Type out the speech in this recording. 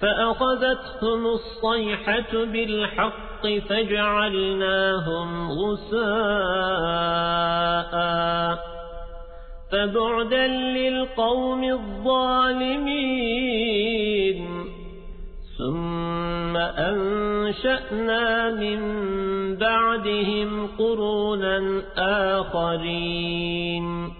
فأخذتهم الصيحة بالحق فجعلناهم غساء. فبعدا للقوم الظالمين. ثم أنشأنا من بعدهم قرونا آخرين.